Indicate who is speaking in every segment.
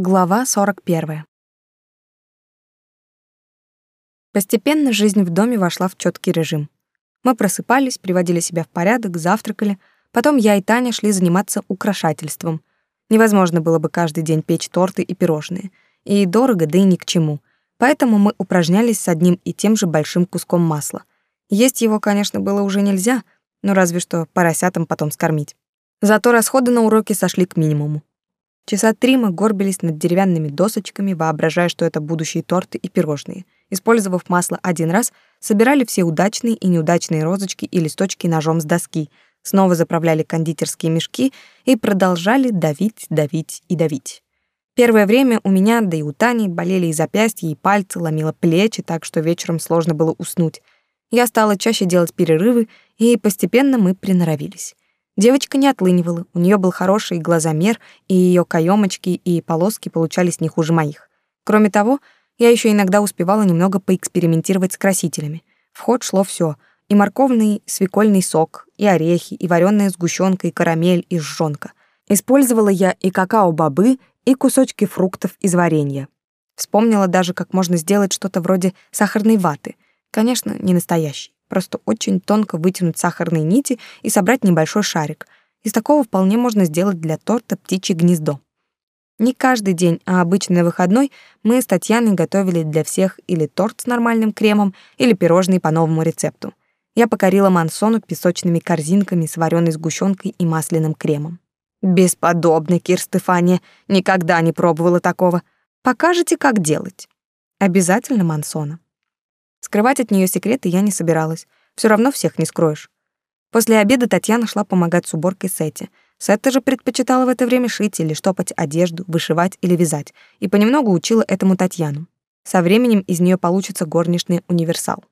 Speaker 1: Глава 41. Постепенно жизнь в доме вошла в четкий режим. Мы просыпались, приводили себя в порядок, завтракали, потом я и Таня шли заниматься украшательством. Невозможно было бы каждый день печь торты и пирожные. И дорого, да и ни к чему. Поэтому мы упражнялись с одним и тем же большим куском масла. Есть его, конечно, было уже нельзя, но разве что поросятам потом скормить. Зато расходы на уроки сошли к минимуму. Часа три мы горбились над деревянными досочками, воображая, что это будущие торты и пирожные. Использовав масло один раз, собирали все удачные и неудачные розочки и листочки ножом с доски, снова заправляли кондитерские мешки и продолжали давить, давить и давить. Первое время у меня, да и у Тани, болели и запястья, и пальцы, ломило плечи, так что вечером сложно было уснуть. Я стала чаще делать перерывы, и постепенно мы приноровились. Девочка не отлынивала, у нее был хороший глазомер, и ее каемочки и полоски получались не хуже моих. Кроме того, я еще иногда успевала немного поэкспериментировать с красителями. В ход шло все: и морковный свекольный сок, и орехи, и вареная сгущенка, и карамель, и жжёнка. Использовала я и какао-бобы, и кусочки фруктов из варенья. Вспомнила даже, как можно сделать что-то вроде сахарной ваты. Конечно, не настоящий. Просто очень тонко вытянуть сахарные нити и собрать небольшой шарик. Из такого вполне можно сделать для торта птичье гнездо. Не каждый день, а обычно выходной мы с Татьяной готовили для всех или торт с нормальным кремом, или пирожные по новому рецепту. Я покорила Мансону песочными корзинками с вареной сгущенкой и масляным кремом. Бесподобно, Кир Стефания, никогда не пробовала такого. Покажете, как делать? Обязательно, Мансона. Скрывать от нее секреты я не собиралась. Все равно всех не скроешь. После обеда Татьяна шла помогать с уборкой Сети. Сетта же предпочитала в это время шить или штопать одежду, вышивать или вязать, и понемногу учила этому Татьяну. Со временем из нее получится горничный универсал.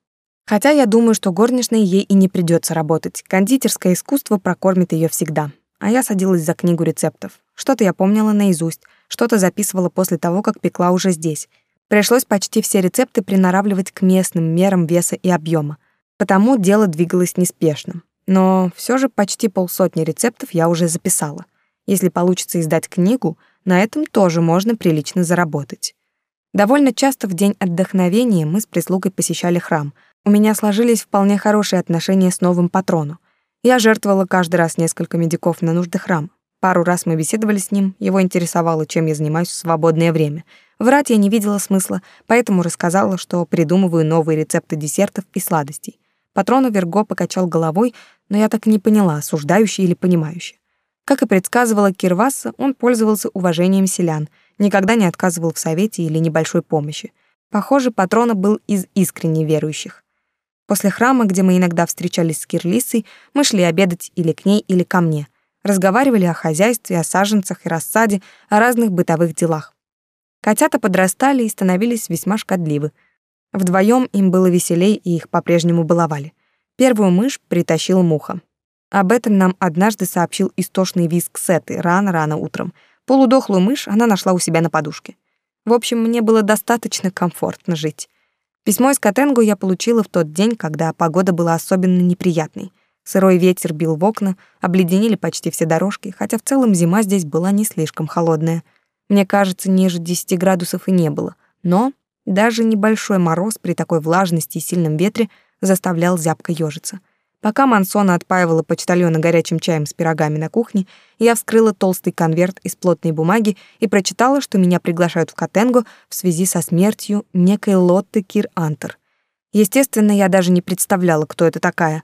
Speaker 1: Хотя я думаю, что горничной ей и не придется работать. Кондитерское искусство прокормит ее всегда. А я садилась за книгу рецептов. Что-то я помнила наизусть, что-то записывала после того, как пекла уже здесь, Пришлось почти все рецепты приноравливать к местным мерам веса и объема, потому дело двигалось неспешно. Но все же почти полсотни рецептов я уже записала. Если получится издать книгу, на этом тоже можно прилично заработать. Довольно часто в день отдохновения мы с прислугой посещали храм. У меня сложились вполне хорошие отношения с новым патроном. Я жертвовала каждый раз несколько медиков на нужды храма. Пару раз мы беседовали с ним, его интересовало, чем я занимаюсь в свободное время — Врать я не видела смысла, поэтому рассказала, что придумываю новые рецепты десертов и сладостей. Патрону Верго покачал головой, но я так и не поняла, осуждающий или понимающий. Как и предсказывала Кирваса, он пользовался уважением селян, никогда не отказывал в совете или небольшой помощи. Похоже, Патрона был из искренне верующих. После храма, где мы иногда встречались с Кирлисой, мы шли обедать или к ней, или ко мне. Разговаривали о хозяйстве, о саженцах и рассаде, о разных бытовых делах. Котята подрастали и становились весьма шкодливы. Вдвоем им было веселей, и их по-прежнему баловали. Первую мышь притащил муха. Об этом нам однажды сообщил истошный визг Сеты рано-рано утром. Полудохлую мышь она нашла у себя на подушке. В общем, мне было достаточно комфортно жить. Письмо из Катенгу я получила в тот день, когда погода была особенно неприятной. Сырой ветер бил в окна, обледенели почти все дорожки, хотя в целом зима здесь была не слишком холодная — мне кажется, ниже 10 градусов и не было. Но даже небольшой мороз при такой влажности и сильном ветре заставлял зябко ёжиться. Пока Мансона отпаивала почтальона горячим чаем с пирогами на кухне, я вскрыла толстый конверт из плотной бумаги и прочитала, что меня приглашают в Катенго в связи со смертью некой Лотты Кир Антер. Естественно, я даже не представляла, кто это такая.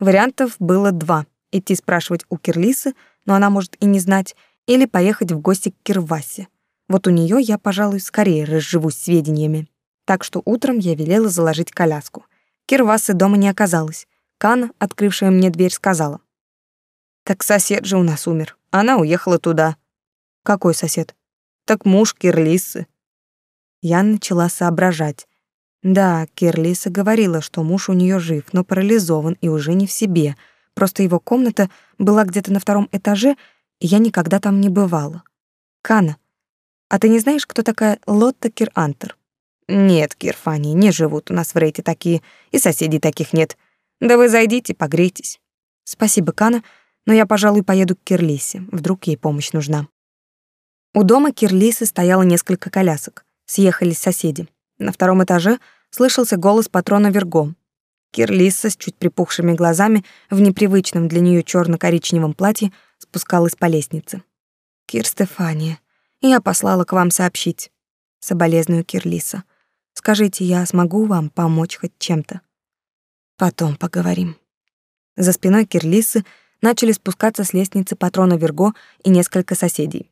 Speaker 1: Вариантов было два: идти спрашивать у Кирлисы, но она может и не знать, или поехать в гости к Кирвасе. Вот у нее я, пожалуй, скорее разживусь сведениями. Так что утром я велела заложить коляску. Кирвасы дома не оказалось. Кана, открывшая мне дверь, сказала. «Так сосед же у нас умер. Она уехала туда». «Какой сосед?» «Так муж Кирлисы». Я начала соображать. Да, Кирлиса говорила, что муж у нее жив, но парализован и уже не в себе. Просто его комната была где-то на втором этаже, я никогда там не бывала. Кана, а ты не знаешь, кто такая Лотта Кирантер? Нет, Кирфани, не живут у нас в Рейте такие, и соседей таких нет. Да вы зайдите, погрейтесь. Спасибо, Кана, но я, пожалуй, поеду к Кирлисе. Вдруг ей помощь нужна. У дома Кирлисы стояло несколько колясок. Съехались соседи. На втором этаже слышался голос патрона Верго. Кирлиса с чуть припухшими глазами в непривычном для нее черно коричневом платье спускалась по лестнице. «Кир Стефания, я послала к вам сообщить. Соболезную Кирлиса. Скажите, я смогу вам помочь хоть чем-то? Потом поговорим». За спиной Кирлисы начали спускаться с лестницы патрона Верго и несколько соседей.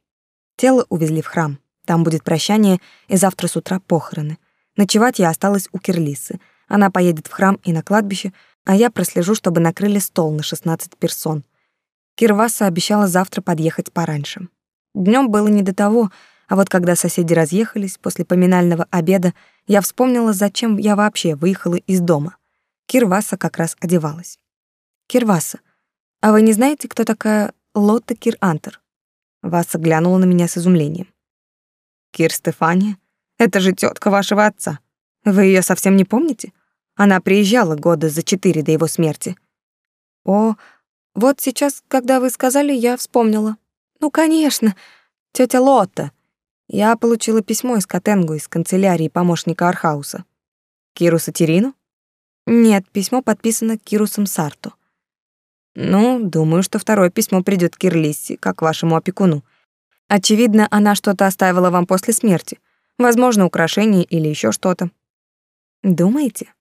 Speaker 1: Тело увезли в храм. Там будет прощание и завтра с утра похороны. Ночевать я осталась у Кирлисы. Она поедет в храм и на кладбище, а я прослежу, чтобы накрыли стол на 16 персон. Кирваса обещала завтра подъехать пораньше. Днем было не до того, а вот когда соседи разъехались после поминального обеда, я вспомнила, зачем я вообще выехала из дома. Кир Васа как раз одевалась. Кир Васа, а вы не знаете, кто такая Лотта Кир-Антер? Васа глянула на меня с изумлением. Кир Стефания? Это же тетка вашего отца. Вы ее совсем не помните? Она приезжала года за четыре до его смерти. О, вот сейчас, когда вы сказали, я вспомнила. Ну, конечно, тетя Лотта. Я получила письмо из Котенгу из канцелярии помощника Архауса. Киру Сатирину? Нет, письмо подписано Кирусом Сарту. Ну, думаю, что второе письмо придет к Кирлисси, как вашему опекуну. Очевидно, она что-то оставила вам после смерти. Возможно, украшение или еще что-то. Думаете?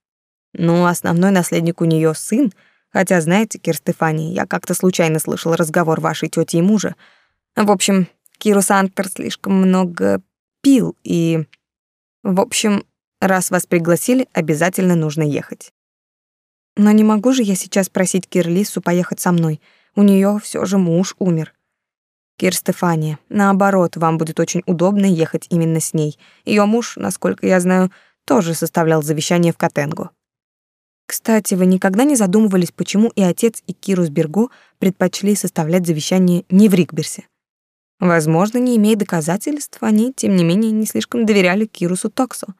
Speaker 1: Ну, основной наследник у нее сын, хотя, знаете, Кир Стефани, я как-то случайно слышал разговор вашей тети и мужа. В общем, Кирус Антер слишком много пил и... В общем, раз вас пригласили, обязательно нужно ехать. Но не могу же я сейчас просить Кирлису поехать со мной. У нее все же муж умер. Кир Стефания, наоборот, вам будет очень удобно ехать именно с ней. Ее муж, насколько я знаю, тоже составлял завещание в Котенгу. Кстати, вы никогда не задумывались, почему и отец, и Кирус Берго предпочли составлять завещание не в Рикберсе? Возможно, не имея доказательств, они, тем не менее, не слишком доверяли Кирусу Токсу.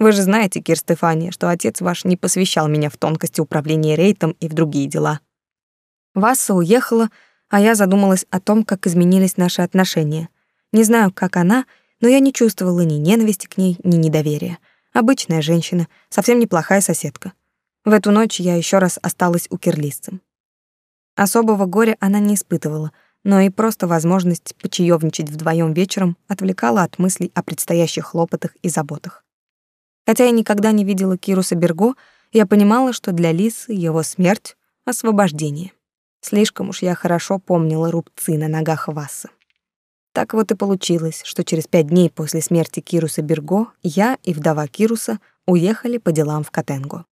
Speaker 1: Вы же знаете, Кир Стефания, что отец ваш не посвящал меня в тонкости управления рейтом и в другие дела. Васса уехала, а я задумалась о том, как изменились наши отношения. Не знаю, как она, но я не чувствовала ни ненависти к ней, ни недоверия. Обычная женщина, совсем неплохая соседка. В эту ночь я еще раз осталась у кирлисцем. Особого горя она не испытывала, но и просто возможность почаевничать вдвоем вечером отвлекала от мыслей о предстоящих хлопотах и заботах. Хотя я никогда не видела Кируса Берго, я понимала, что для Лисы его смерть — освобождение. Слишком уж я хорошо помнила рубцы на ногах Вассы. Так вот и получилось, что через пять дней после смерти Кируса Берго я и вдова Кируса уехали по делам в Котенго.